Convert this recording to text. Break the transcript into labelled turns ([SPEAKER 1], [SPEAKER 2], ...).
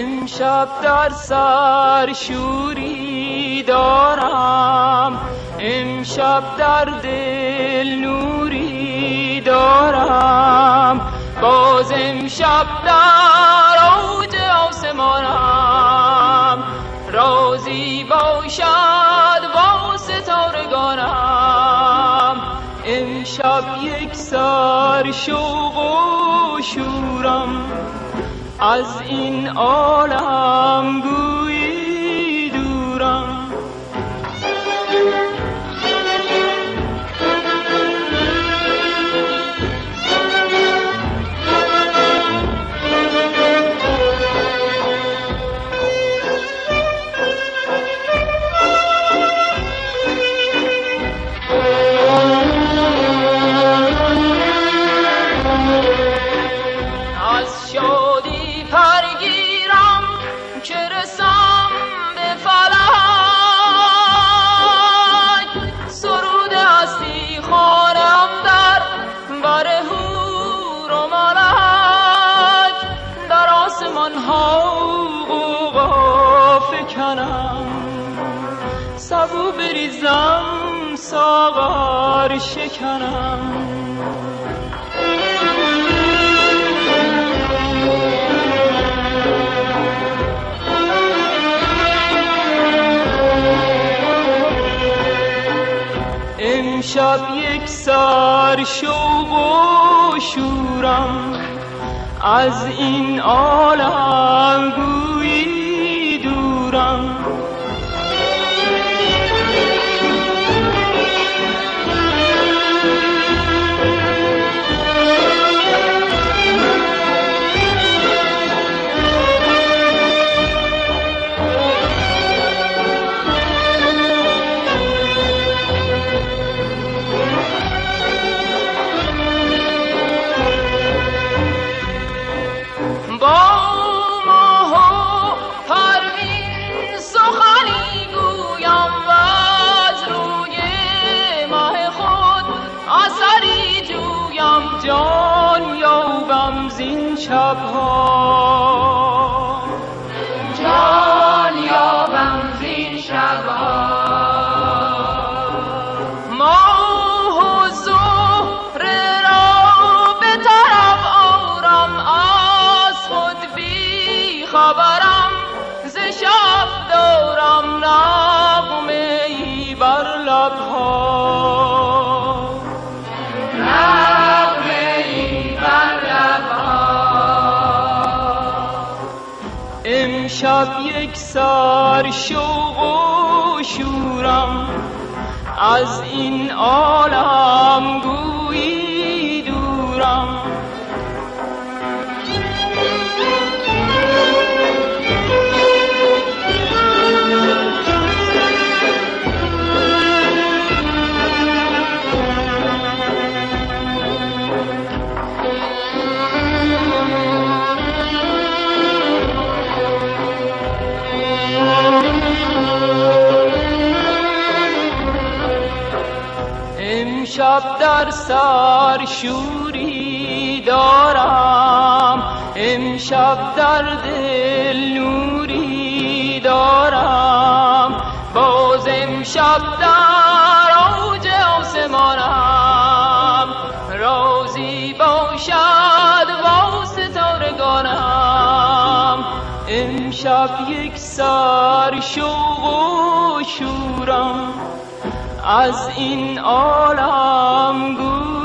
[SPEAKER 1] امشب در سر شوری دارم. امشب در دل نوری دارم. باز امشب در اوج آسمانم. رازی باشد با ستارگانم امشب یک سر شوق و شورم. از این عالم گویی غوغا فکنم سبو بریزم ساغر شکنم. امشب یک سر شوق و شورم. از این عالم छापो امشب یک سر شوق و شورم. از این عالم گویی دورم. امشب در سر شوری دارم. امشب در دل نوری دارم. باز امشب در اوج آسمانم. رازی باشد با ستارگانم امشب یک سر شوق و شورم. از این عالم گو